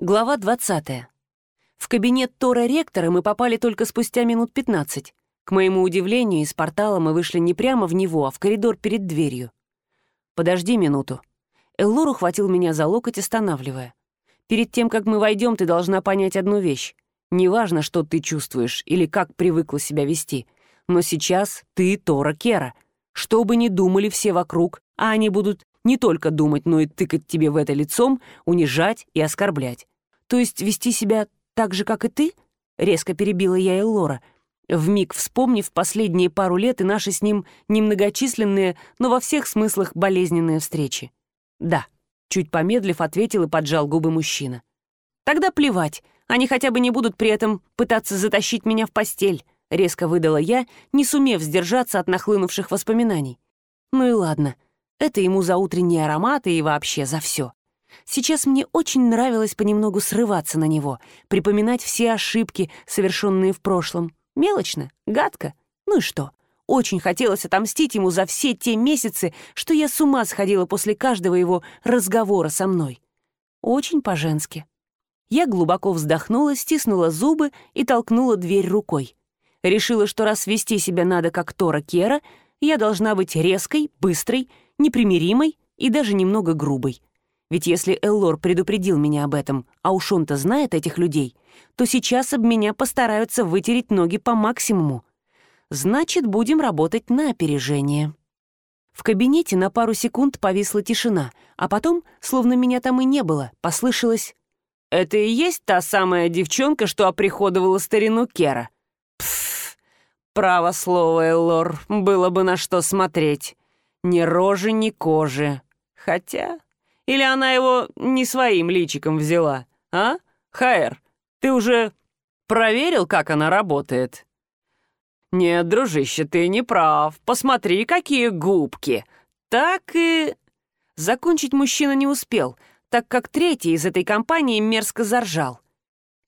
Глава 20. В кабинет Тора ректора мы попали только спустя минут 15. К моему удивлению, из портала мы вышли не прямо в него, а в коридор перед дверью. «Подожди минуту». Эллор ухватил меня за локоть, останавливая. «Перед тем, как мы войдем, ты должна понять одну вещь. Неважно, что ты чувствуешь или как привыкла себя вести, но сейчас ты Тора Кера. Что бы ни думали все вокруг, а они будут не только думать, но и тыкать тебе в это лицом, унижать и оскорблять. То есть вести себя так же, как и ты? Резко перебила я Эллора, вмиг вспомнив последние пару лет и наши с ним немногочисленные, но во всех смыслах болезненные встречи. Да, чуть помедлив, ответил и поджал губы мужчина. Тогда плевать, они хотя бы не будут при этом пытаться затащить меня в постель, резко выдала я, не сумев сдержаться от нахлынувших воспоминаний. Ну и ладно, это ему за утренние ароматы и вообще за все. Сейчас мне очень нравилось понемногу срываться на него, припоминать все ошибки, совершенные в прошлом. Мелочно, гадко. Ну и что? Очень хотелось отомстить ему за все те месяцы, что я с ума сходила после каждого его разговора со мной. Очень по-женски. Я глубоко вздохнула, стиснула зубы и толкнула дверь рукой. Решила, что раз вести себя надо как Тора Кера, я должна быть резкой, быстрой непримиримой и даже немного грубой. Ведь если Эллор предупредил меня об этом, а уж он-то знает этих людей, то сейчас об меня постараются вытереть ноги по максимуму. Значит, будем работать на опережение. В кабинете на пару секунд повисла тишина, а потом, словно меня там и не было, послышалось «Это и есть та самая девчонка, что оприходовала старину Кера?» «Пф, право слово, Эллор, было бы на что смотреть». Ни рожи, ни кожи. Хотя... Или она его не своим личиком взяла, а? Хайер, ты уже проверил, как она работает? Нет, дружище, ты не прав. Посмотри, какие губки. Так и... Закончить мужчина не успел, так как третий из этой компании мерзко заржал.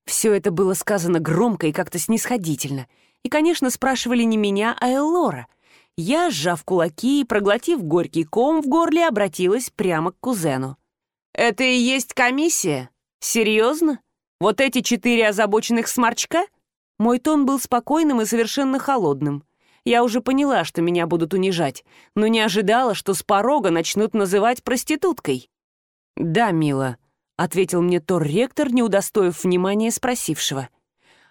Все это было сказано громко и как-то снисходительно. И, конечно, спрашивали не меня, а Эллора — я, сжав кулаки и проглотив горький ком в горле, обратилась прямо к кузену. «Это и есть комиссия? Серьезно? Вот эти четыре озабоченных сморчка?» Мой тон был спокойным и совершенно холодным. Я уже поняла, что меня будут унижать, но не ожидала, что с порога начнут называть проституткой. «Да, мила», — ответил мне Тор-ректор, не удостоив внимания спросившего.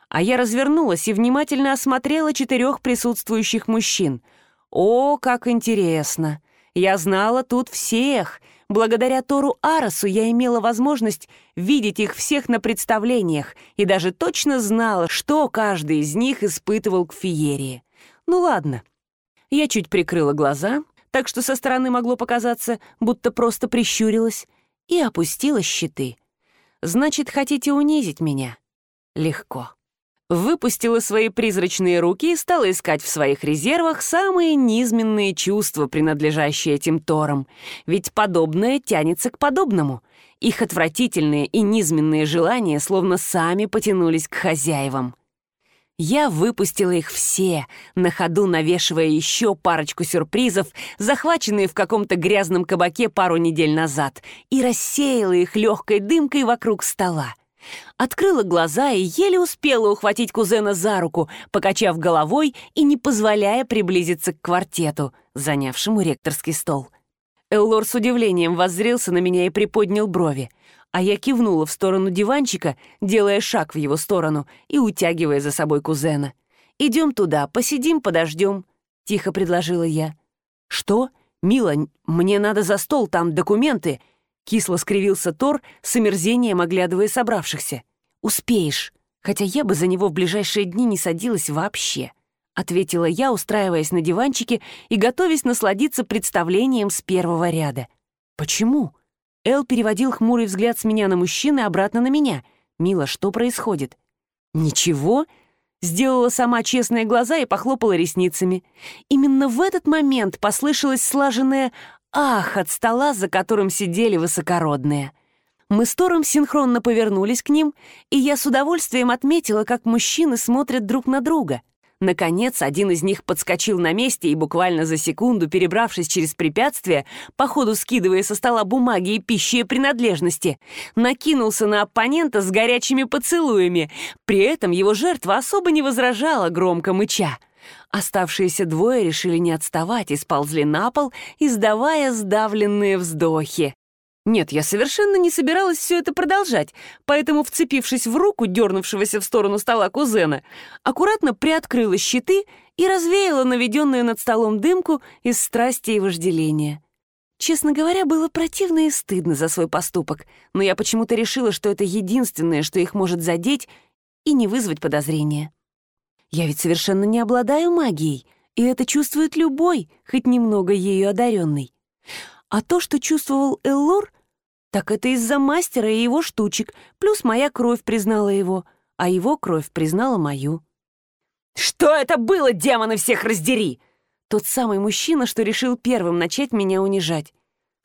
А я развернулась и внимательно осмотрела четырех присутствующих мужчин — о, как интересно! Я знала тут всех. Благодаря Тору Арасу я имела возможность видеть их всех на представлениях и даже точно знала, что каждый из них испытывал к феерии. Ну ладно. Я чуть прикрыла глаза, так что со стороны могло показаться, будто просто прищурилась, и опустила щиты. Значит, хотите унизить меня? Легко выпустила свои призрачные руки и стала искать в своих резервах самые низменные чувства, принадлежащие этим торам. Ведь подобное тянется к подобному. Их отвратительные и низменные желания словно сами потянулись к хозяевам. Я выпустила их все, на ходу навешивая еще парочку сюрпризов, захваченные в каком-то грязном кабаке пару недель назад, и рассеяла их легкой дымкой вокруг стола. Открыла глаза и еле успела ухватить кузена за руку, покачав головой и не позволяя приблизиться к квартету, занявшему ректорский стол. Эллор с удивлением воззрелся на меня и приподнял брови, а я кивнула в сторону диванчика, делая шаг в его сторону и утягивая за собой кузена. «Идем туда, посидим, подождем», — тихо предложила я. «Что? Мила, мне надо за стол, там документы», Кисло скривился Тор, с омерзением оглядывая собравшихся. «Успеешь, хотя я бы за него в ближайшие дни не садилась вообще», ответила я, устраиваясь на диванчике и готовясь насладиться представлением с первого ряда. «Почему?» Эл переводил хмурый взгляд с меня на мужчину и обратно на меня. «Мила, что происходит?» «Ничего», сделала сама честные глаза и похлопала ресницами. Именно в этот момент послышалось слаженное Ах, от стола, за которым сидели высокородные. Мы с Тором синхронно повернулись к ним, и я с удовольствием отметила, как мужчины смотрят друг на друга. Наконец, один из них подскочил на месте и буквально за секунду, перебравшись через препятствие, по ходу скидывая со стола бумаги и пищи принадлежности, накинулся на оппонента с горячими поцелуями. При этом его жертва особо не возражала, громко мыча. Оставшиеся двое решили не отставать и сползли на пол, издавая сдавленные вздохи. Нет, я совершенно не собиралась все это продолжать, поэтому, вцепившись в руку дернувшегося в сторону стола кузена, аккуратно приоткрыла щиты и развеяла наведенную над столом дымку из страсти и вожделения. Честно говоря, было противно и стыдно за свой поступок, но я почему-то решила, что это единственное, что их может задеть и не вызвать подозрения. Я ведь совершенно не обладаю магией, и это чувствует любой, хоть немного ею одаренный. А то, что чувствовал Эллор, так это из-за мастера и его штучек, плюс моя кровь признала его, а его кровь признала мою. «Что это было, демоны всех раздери?» Тот самый мужчина, что решил первым начать меня унижать.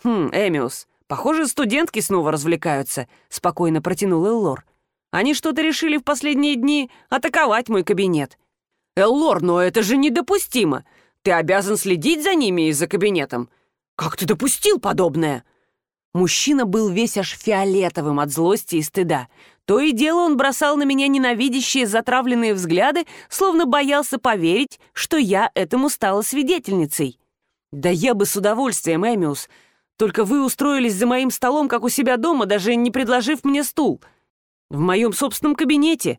«Хм, Эмиус, похоже, студентки снова развлекаются», — спокойно протянул Эллор. «Они что-то решили в последние дни атаковать мой кабинет». «Эллор, но это же недопустимо! Ты обязан следить за ними и за кабинетом. Как ты допустил подобное?» Мужчина был весь аж фиолетовым от злости и стыда. То и дело он бросал на меня ненавидящие затравленные взгляды, словно боялся поверить, что я этому стала свидетельницей. «Да я бы с удовольствием, Эмиус. Только вы устроились за моим столом, как у себя дома, даже не предложив мне стул. В моем собственном кабинете».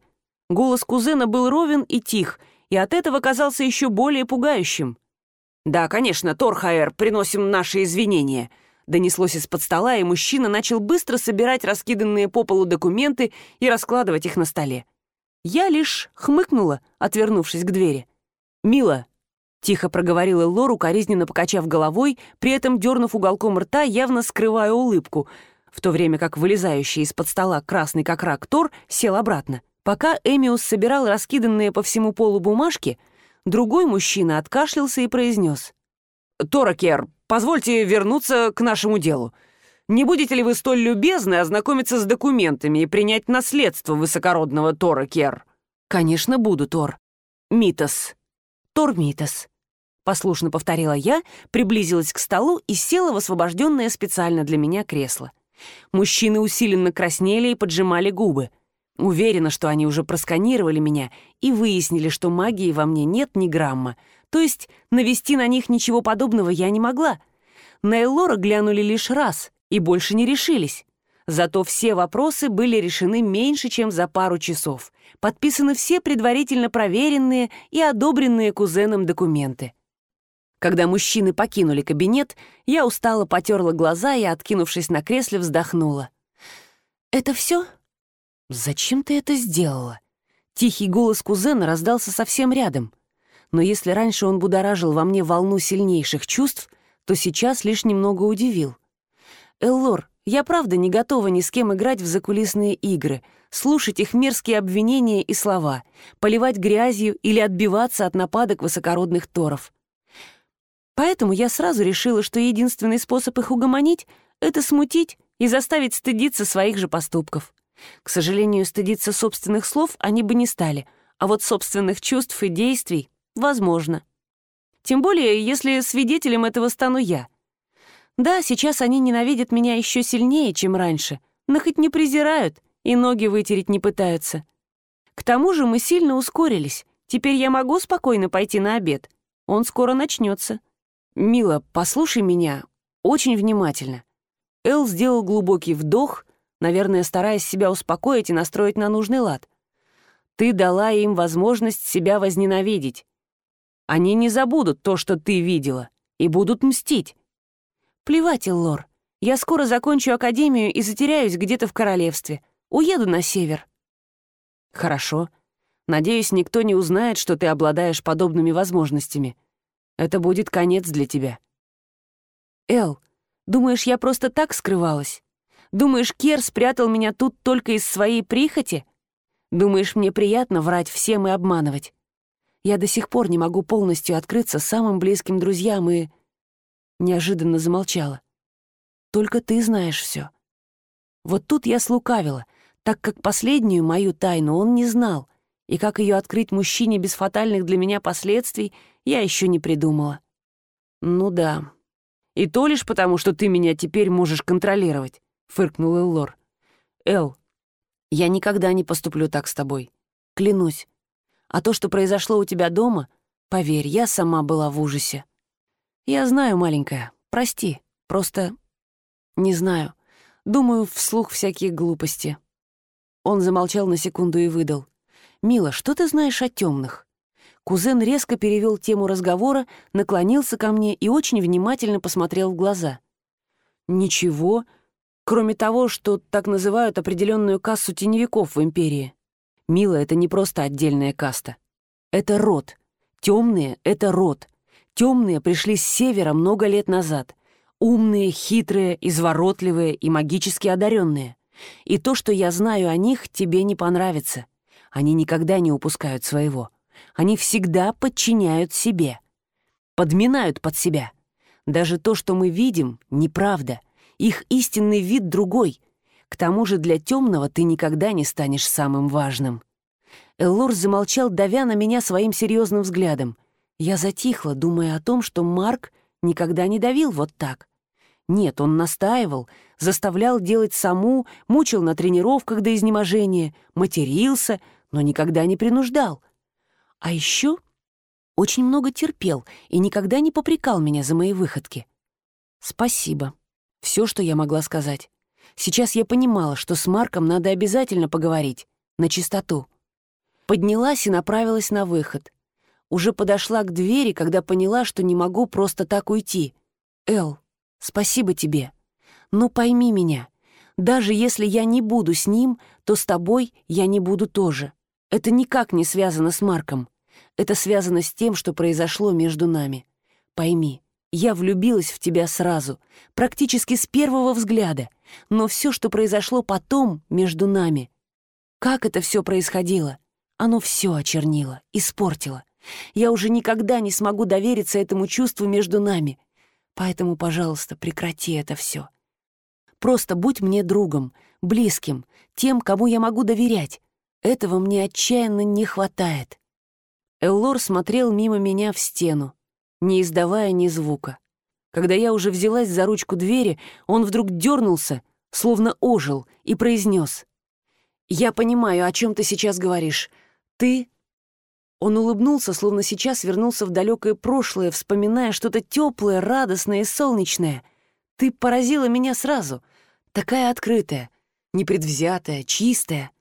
Голос кузена был ровен и тих, и от этого казался еще более пугающим. «Да, конечно, Торхаэр, приносим наши извинения», Донеслось из-под стола, и мужчина начал быстро собирать раскиданные по полу документы и раскладывать их на столе. Я лишь хмыкнула, отвернувшись к двери. «Мила», — тихо проговорила Лору, коризненно покачав головой, при этом дернув уголком рта, явно скрывая улыбку, в то время как вылезающий из-под стола красный как рак Тор сел обратно. Пока Эмиус собирал раскиданные по всему полу бумажки, другой мужчина откашлялся и произнес. «Торакер, позвольте вернуться к нашему делу. Не будете ли вы столь любезны ознакомиться с документами и принять наследство высокородного Тора Кер?» «Конечно, буду, Тор. Митас. Тор Митас». Послушно повторила я, приблизилась к столу и села в освобожденное специально для меня кресло. Мужчины усиленно краснели и поджимали губы. Уверена, что они уже просканировали меня и выяснили, что магии во мне нет ни грамма, то есть навести на них ничего подобного я не могла. На Эллора глянули лишь раз и больше не решились. Зато все вопросы были решены меньше, чем за пару часов. Подписаны все предварительно проверенные и одобренные кузеном документы. Когда мужчины покинули кабинет, я устало потерла глаза и, откинувшись на кресле, вздохнула. «Это все? Зачем ты это сделала?» Тихий голос кузена раздался совсем рядом — но если раньше он будоражил во мне волну сильнейших чувств, то сейчас лишь немного удивил. «Эллор, я правда не готова ни с кем играть в закулисные игры, слушать их мерзкие обвинения и слова, поливать грязью или отбиваться от нападок высокородных торов. Поэтому я сразу решила, что единственный способ их угомонить — это смутить и заставить стыдиться своих же поступков. К сожалению, стыдиться собственных слов они бы не стали, а вот собственных чувств и действий Возможно. Тем более, если свидетелем этого стану я. Да, сейчас они ненавидят меня еще сильнее, чем раньше, но хоть не презирают и ноги вытереть не пытаются. К тому же мы сильно ускорились. Теперь я могу спокойно пойти на обед. Он скоро начнется. Мила, послушай меня очень внимательно. Эл сделал глубокий вдох, наверное, стараясь себя успокоить и настроить на нужный лад. Ты дала им возможность себя возненавидеть. Они не забудут то, что ты видела, и будут мстить. Плевать, Эллор. Я скоро закончу академию и затеряюсь где-то в королевстве. Уеду на север. Хорошо. Надеюсь, никто не узнает, что ты обладаешь подобными возможностями. Это будет конец для тебя. Эл, думаешь, я просто так скрывалась? Думаешь, Кер спрятал меня тут только из своей прихоти? Думаешь, мне приятно врать всем и обманывать? Я до сих пор не могу полностью открыться самым близким друзьям и... Неожиданно замолчала. Только ты знаешь все. Вот тут я слукавила, так как последнюю мою тайну он не знал, И как ее открыть мужчине без фатальных для меня последствий, я еще не придумала. Ну да. И то лишь потому, что ты меня теперь можешь контролировать, фыркнул Эллор. Эл, я никогда не поступлю так с тобой. Клянусь. А то, что произошло у тебя дома, поверь, я сама была в ужасе. Я знаю, маленькая, прости, просто... Не знаю. Думаю вслух всякие глупости. Он замолчал на секунду и выдал. «Мила, что ты знаешь о темных? Кузен резко перевел тему разговора, наклонился ко мне и очень внимательно посмотрел в глаза. «Ничего, кроме того, что так называют определенную кассу теневиков в Империи. Мила — это не просто отдельная каста. Это род. Темные — это род. Темные пришли с севера много лет назад. Умные, хитрые, изворотливые и магически одаренные. И то, что я знаю о них, тебе не понравится. Они никогда не упускают своего. Они всегда подчиняют себе. Подминают под себя. Даже то, что мы видим, неправда. Их истинный вид другой. К тому же для темного ты никогда не станешь самым важным. Эллор замолчал, давя на меня своим серьезным взглядом. Я затихла, думая о том, что Марк никогда не давил вот так. Нет, он настаивал, заставлял делать саму, мучил на тренировках до изнеможения, матерился, но никогда не принуждал. А еще очень много терпел и никогда не попрекал меня за мои выходки. Спасибо. Все, что я могла сказать. Сейчас я понимала, что с Марком надо обязательно поговорить, на чистоту. Поднялась и направилась на выход. Уже подошла к двери, когда поняла, что не могу просто так уйти. «Эл, спасибо тебе. Но пойми меня, даже если я не буду с ним, то с тобой я не буду тоже. Это никак не связано с Марком. Это связано с тем, что произошло между нами. Пойми, я влюбилась в тебя сразу, практически с первого взгляда, но все, что произошло потом между нами, как это все происходило, оно все очернило, испортило. Я уже никогда не смогу довериться этому чувству между нами. Поэтому, пожалуйста, прекрати это все. Просто будь мне другом, близким, тем, кому я могу доверять. Этого мне отчаянно не хватает. Эллор смотрел мимо меня в стену, не издавая ни звука. Когда я уже взялась за ручку двери, он вдруг дернулся, словно ожил, и произнес: «Я понимаю, о чем ты сейчас говоришь. Ты он улыбнулся, словно сейчас вернулся в далекое прошлое, вспоминая что-то теплое, радостное и солнечное. «Ты поразила меня сразу. Такая открытая, непредвзятая, чистая.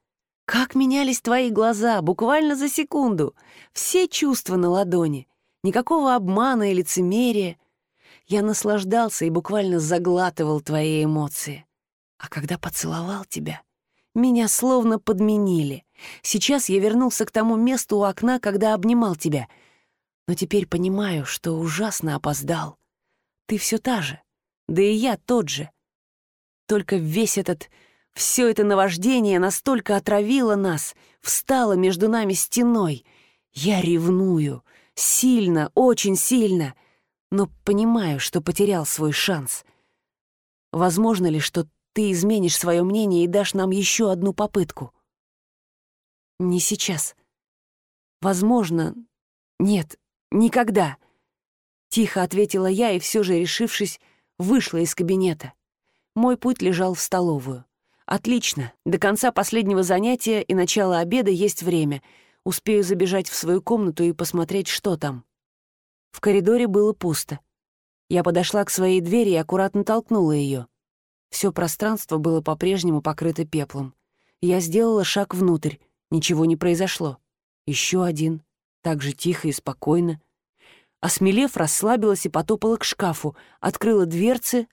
Как менялись твои глаза, буквально за секунду. Все чувства на ладони. Никакого обмана и лицемерия. Я наслаждался и буквально заглатывал твои эмоции. А когда поцеловал тебя, меня словно подменили. Сейчас я вернулся к тому месту у окна, когда обнимал тебя. Но теперь понимаю, что ужасно опоздал. Ты все та же, да и я тот же. Только весь этот... Все это наваждение настолько отравило нас, встало между нами стеной. Я ревную. Сильно, очень сильно. Но понимаю, что потерял свой шанс. Возможно ли, что ты изменишь свое мнение и дашь нам еще одну попытку? Не сейчас. Возможно. Нет, никогда. Тихо ответила я и все же, решившись, вышла из кабинета. Мой путь лежал в столовую. Отлично. До конца последнего занятия и начала обеда есть время. Успею забежать в свою комнату и посмотреть, что там. В коридоре было пусто. Я подошла к своей двери и аккуратно толкнула ее. Все пространство было по-прежнему покрыто пеплом. Я сделала шаг внутрь, Ничего не произошло. Еще один. Так же тихо и спокойно. Осмелев, расслабилась и потопала к шкафу, открыла дверцы.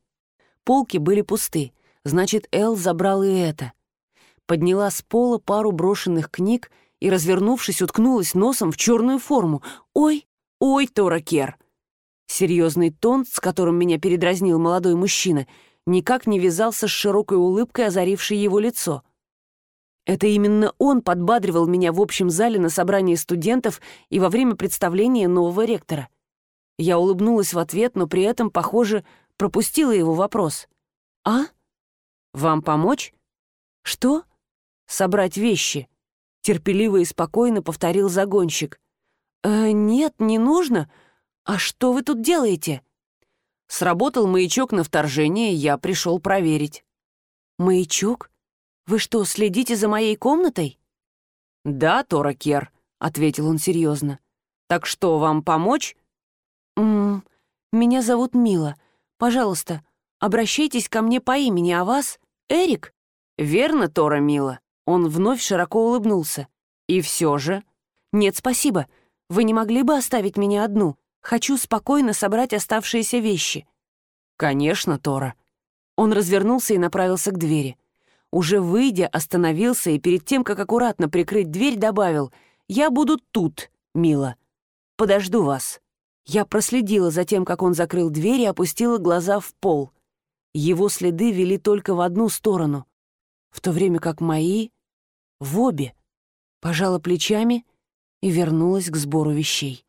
Полки были пусты. Значит, Эл забрал и это. Подняла с пола пару брошенных книг и, развернувшись, уткнулась носом в черную форму. «Ой, ой, Торакер!» Серьезный тон, с которым меня передразнил молодой мужчина, никак не вязался с широкой улыбкой, озарившей его лицо — это именно он подбадривал меня в общем зале на собрании студентов и во время представления нового ректора. Я улыбнулась в ответ, но при этом, похоже, пропустила его вопрос. «А? Вам помочь? Что? Собрать вещи?» терпеливо и спокойно повторил загонщик. «Э, «Нет, не нужно. А что вы тут делаете?» Сработал маячок на вторжение, я пришел проверить. «Маячок? Вы что, следите за моей комнатой?» «Да, Тора Кер», — ответил он серьезно. «Так что, вам помочь?» «М -м, «Меня зовут Мила. Пожалуйста, обращайтесь ко мне по имени, а вас — Эрик?» «Верно, Тора Мила?» Он вновь широко улыбнулся. «И все же...» «Нет, спасибо. Вы не могли бы оставить меня одну? Хочу спокойно собрать оставшиеся вещи». «Конечно, Тора». Он развернулся и направился к двери. Уже выйдя, остановился и перед тем, как аккуратно прикрыть дверь, добавил «Я буду тут, мила. Подожду вас». Я проследила за тем, как он закрыл дверь и опустила глаза в пол. Его следы вели только в одну сторону, в то время как мои — в обе. Пожала плечами и вернулась к сбору вещей.